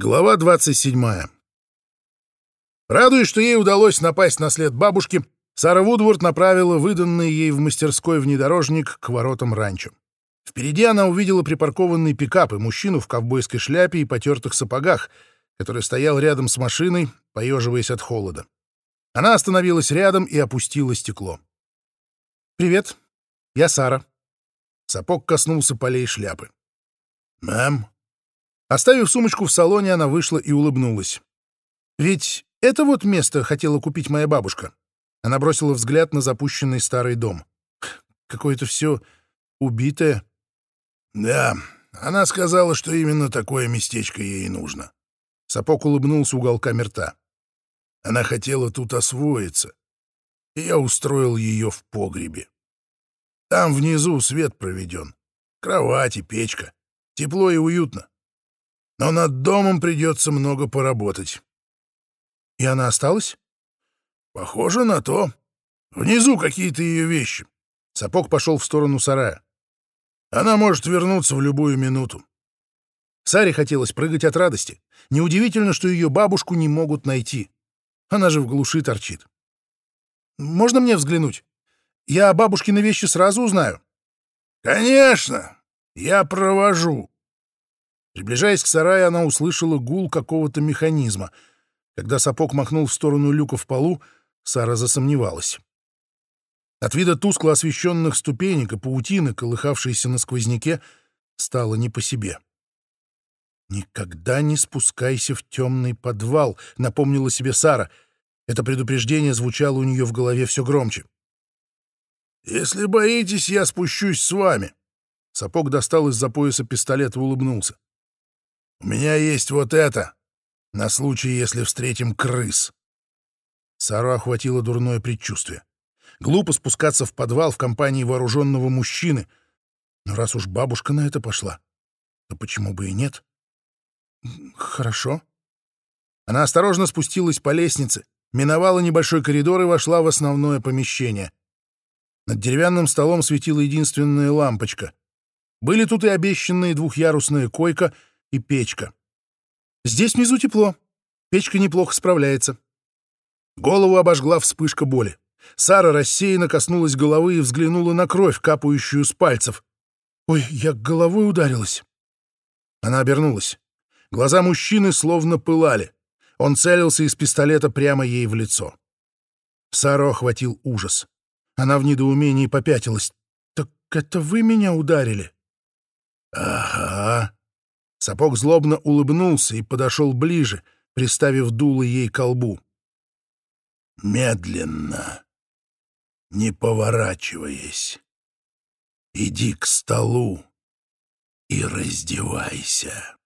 Глава 27. Радуясь, что ей удалось напасть на след бабушки, Сара Вудворд направила выданный ей в мастерской внедорожник к воротам ранчо. Впереди она увидела припаркованный пикап и мужчину в ковбойской шляпе и потертых сапогах, который стоял рядом с машиной, поеживаясь от холода. Она остановилась рядом и опустила стекло. «Привет, я Сара». Сапог коснулся полей шляпы. «Мэм?» Оставив сумочку в салоне, она вышла и улыбнулась. «Ведь это вот место хотела купить моя бабушка». Она бросила взгляд на запущенный старый дом. Какое-то все убитое. «Да, она сказала, что именно такое местечко ей нужно». Сапог улыбнулся уголками рта. Она хотела тут освоиться, и я устроил ее в погребе. Там внизу свет проведен, кровать и печка, тепло и уютно но над домом придется много поработать. И она осталась? Похоже на то. Внизу какие-то ее вещи. Сапог пошел в сторону сарая. Она может вернуться в любую минуту. Саре хотелось прыгать от радости. Неудивительно, что ее бабушку не могут найти. Она же в глуши торчит. «Можно мне взглянуть? Я бабушкины вещи сразу узнаю». «Конечно! Я провожу», Приближаясь к сараю, она услышала гул какого-то механизма. Когда сапог махнул в сторону люка в полу, Сара засомневалась. От вида тускло освещенных ступенек и паутины, колыхавшейся на сквозняке, стало не по себе. «Никогда не спускайся в темный подвал», — напомнила себе Сара. Это предупреждение звучало у нее в голове все громче. «Если боитесь, я спущусь с вами». Сапог достал из-за пояса пистолет и улыбнулся. У меня есть вот это, на случай, если встретим крыс. Сару охватило дурное предчувствие. Глупо спускаться в подвал в компании вооруженного мужчины. Но раз уж бабушка на это пошла, то почему бы и нет? Хорошо. Она осторожно спустилась по лестнице, миновала небольшой коридор и вошла в основное помещение. Над деревянным столом светила единственная лампочка. Были тут и обещанные двухъярусная койка — и печка. Здесь внизу тепло. Печка неплохо справляется. Голову обожгла вспышка боли. Сара рассеянно коснулась головы и взглянула на кровь, капающую с пальцев. «Ой, я головой ударилась». Она обернулась. Глаза мужчины словно пылали. Он целился из пистолета прямо ей в лицо. Сару охватил ужас. Она в недоумении попятилась. «Так это вы меня ударили?» «Ага», Сапог злобно улыбнулся и подошел ближе, приставив дуло ей к колбу. «Медленно, не поворачиваясь, иди к столу и раздевайся».